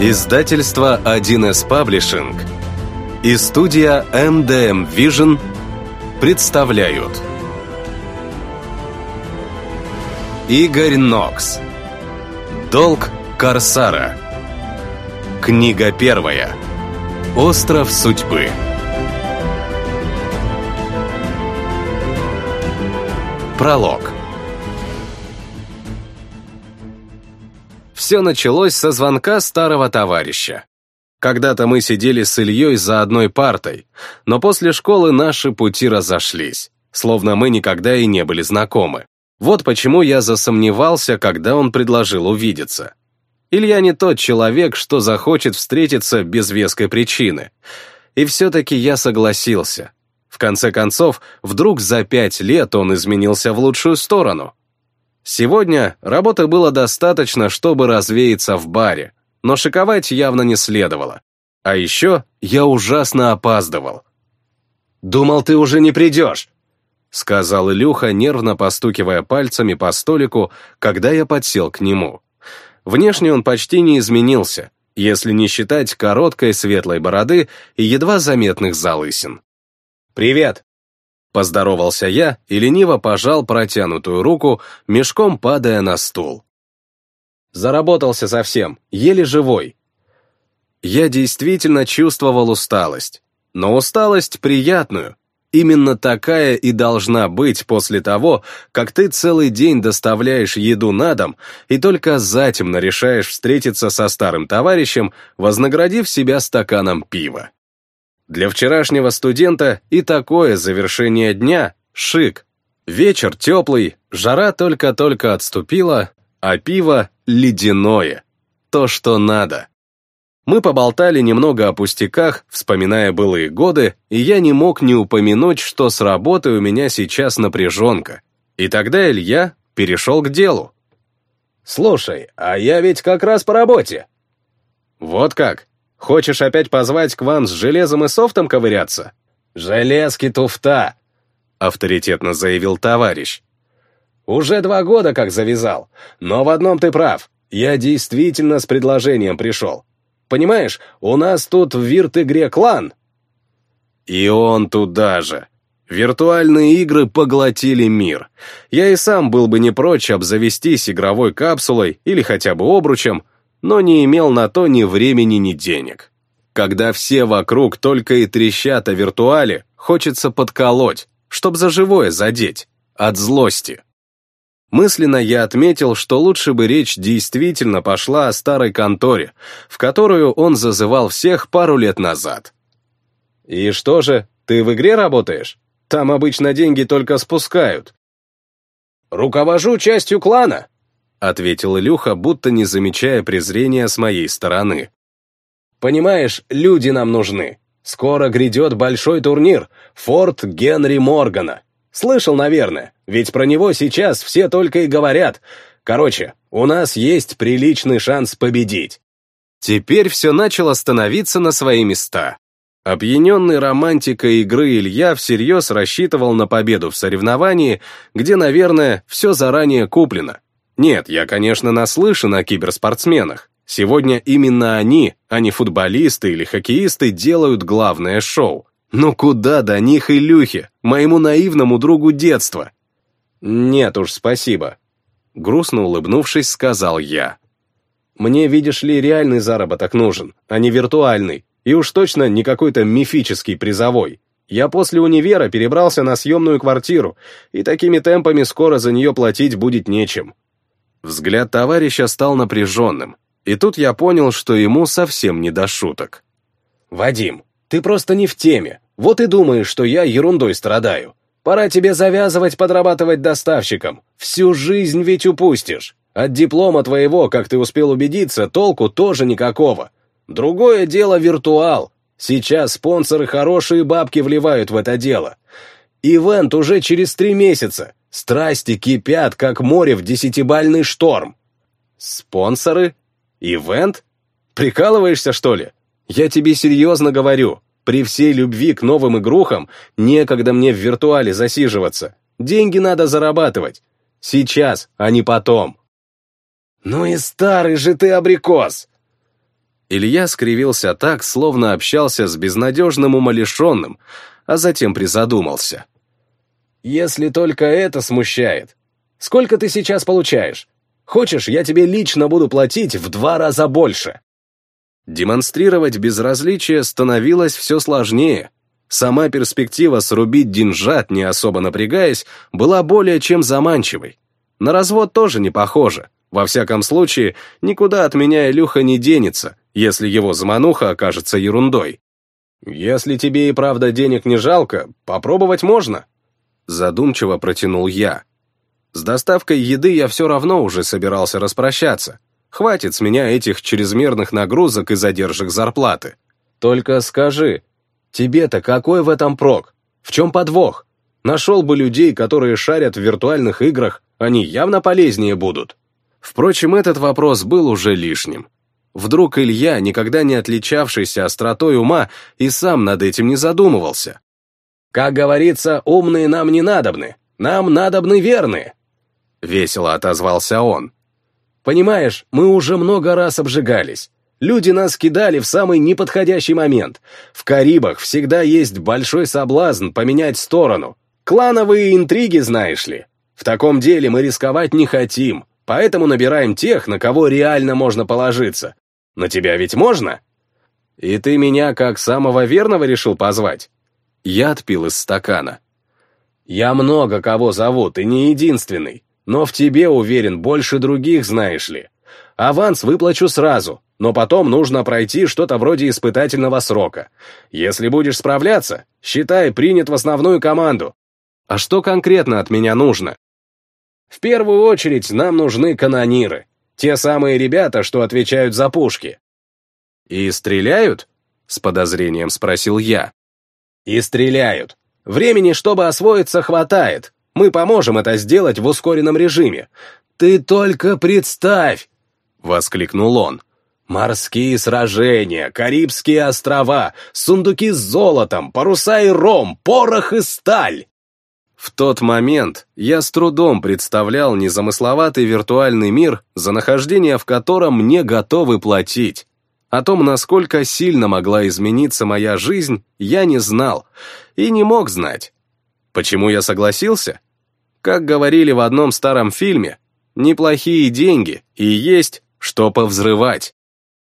Издательство 1С Паблишинг и студия MDM Vision представляют. Игорь Нокс Долг Корсара Книга первая Остров судьбы Пролог Все началось со звонка старого товарища. Когда-то мы сидели с Ильей за одной партой, но после школы наши пути разошлись, словно мы никогда и не были знакомы. Вот почему я засомневался, когда он предложил увидеться. Илья не тот человек, что захочет встретиться без веской причины. И все-таки я согласился. В конце концов, вдруг за пять лет он изменился в лучшую сторону. Сегодня работы было достаточно, чтобы развеяться в баре, но шиковать явно не следовало. А еще я ужасно опаздывал. «Думал, ты уже не придешь», — сказал Илюха, нервно постукивая пальцами по столику, когда я подсел к нему. Внешне он почти не изменился, если не считать короткой светлой бороды и едва заметных залысин. «Привет», Поздоровался я и лениво пожал протянутую руку, мешком падая на стул. Заработался совсем, еле живой. Я действительно чувствовал усталость, но усталость приятную. Именно такая и должна быть после того, как ты целый день доставляешь еду на дом и только затем решаешь встретиться со старым товарищем, вознаградив себя стаканом пива. Для вчерашнего студента и такое завершение дня — шик. Вечер теплый, жара только-только отступила, а пиво — ледяное. То, что надо. Мы поболтали немного о пустяках, вспоминая былые годы, и я не мог не упомянуть, что с работы у меня сейчас напряженка. И тогда Илья перешел к делу. «Слушай, а я ведь как раз по работе». «Вот как? Хочешь опять позвать к вам с железом и софтом ковыряться? Железки туфта, авторитетно заявил товарищ. Уже два года как завязал, но в одном ты прав. Я действительно с предложением пришел. Понимаешь, у нас тут в вирт-игре клан. И он туда же. Виртуальные игры поглотили мир. Я и сам был бы не прочь обзавестись игровой капсулой или хотя бы обручем, но не имел на то ни времени, ни денег. Когда все вокруг только и трещат о виртуале, хочется подколоть, чтоб за живое задеть, от злости. Мысленно я отметил, что лучше бы речь действительно пошла о старой конторе, в которую он зазывал всех пару лет назад. «И что же, ты в игре работаешь? Там обычно деньги только спускают». «Руковожу частью клана», — ответил Илюха, будто не замечая презрения с моей стороны. «Понимаешь, люди нам нужны. Скоро грядет большой турнир, Форт Генри Моргана. Слышал, наверное, ведь про него сейчас все только и говорят. Короче, у нас есть приличный шанс победить». Теперь все начало становиться на свои места. Опьяненный романтикой игры Илья всерьез рассчитывал на победу в соревновании, где, наверное, все заранее куплено, нет, я, конечно, наслышан о киберспортсменах. Сегодня именно они, а не футболисты или хоккеисты, делают главное шоу. Но куда до них и Люхи, моему наивному другу детства? Нет уж, спасибо. Грустно улыбнувшись, сказал я. Мне, видишь ли, реальный заработок нужен, а не виртуальный. И уж точно не какой-то мифический призовой. Я после универа перебрался на съемную квартиру, и такими темпами скоро за нее платить будет нечем. Взгляд товарища стал напряженным, и тут я понял, что ему совсем не до шуток. «Вадим, ты просто не в теме. Вот и думаешь, что я ерундой страдаю. Пора тебе завязывать подрабатывать доставщиком. Всю жизнь ведь упустишь. От диплома твоего, как ты успел убедиться, толку тоже никакого. Другое дело виртуал. Сейчас спонсоры хорошие бабки вливают в это дело. Ивент уже через три месяца. Страсти кипят, как море в десятибальный шторм. Спонсоры? Ивент? Прикалываешься, что ли? Я тебе серьезно говорю. При всей любви к новым игрухам некогда мне в виртуале засиживаться. Деньги надо зарабатывать. Сейчас, а не потом. Ну и старый же ты абрикос! Илья скривился так, словно общался с безнадежным умалишенным, а затем призадумался. «Если только это смущает. Сколько ты сейчас получаешь? Хочешь, я тебе лично буду платить в два раза больше?» Демонстрировать безразличие становилось все сложнее. Сама перспектива срубить деньжат, не особо напрягаясь, была более чем заманчивой. На развод тоже не похоже. Во всяком случае, никуда от меня Илюха не денется, если его замануха окажется ерундой. «Если тебе и правда денег не жалко, попробовать можно», задумчиво протянул я. С доставкой еды я все равно уже собирался распрощаться. Хватит с меня этих чрезмерных нагрузок и задержек зарплаты. Только скажи, тебе-то какой в этом прок? В чем подвох? Нашел бы людей, которые шарят в виртуальных играх, они явно полезнее будут. Впрочем, этот вопрос был уже лишним. Вдруг Илья, никогда не отличавшийся остротой ума, и сам над этим не задумывался. «Как говорится, умные нам не надобны, нам надобны верные», — весело отозвался он. «Понимаешь, мы уже много раз обжигались. Люди нас кидали в самый неподходящий момент. В Карибах всегда есть большой соблазн поменять сторону. Клановые интриги, знаешь ли. В таком деле мы рисковать не хотим, поэтому набираем тех, на кого реально можно положиться, на тебя ведь можно? И ты меня как самого верного решил позвать? Я отпил из стакана. Я много кого зову, ты не единственный, но в тебе, уверен, больше других, знаешь ли. Аванс выплачу сразу, но потом нужно пройти что-то вроде испытательного срока. Если будешь справляться, считай, принят в основную команду. А что конкретно от меня нужно? В первую очередь нам нужны канониры. Те самые ребята, что отвечают за пушки. И стреляют? С подозрением спросил я. И стреляют. Времени, чтобы освоиться, хватает. Мы поможем это сделать в ускоренном режиме. Ты только представь! Воскликнул он. Морские сражения, Карибские острова, сундуки с золотом, паруса и ром, порох и сталь. В тот момент я с трудом представлял незамысловатый виртуальный мир, за нахождение в котором мне готовы платить. О том, насколько сильно могла измениться моя жизнь, я не знал и не мог знать. Почему я согласился? Как говорили в одном старом фильме, неплохие деньги и есть что повзрывать.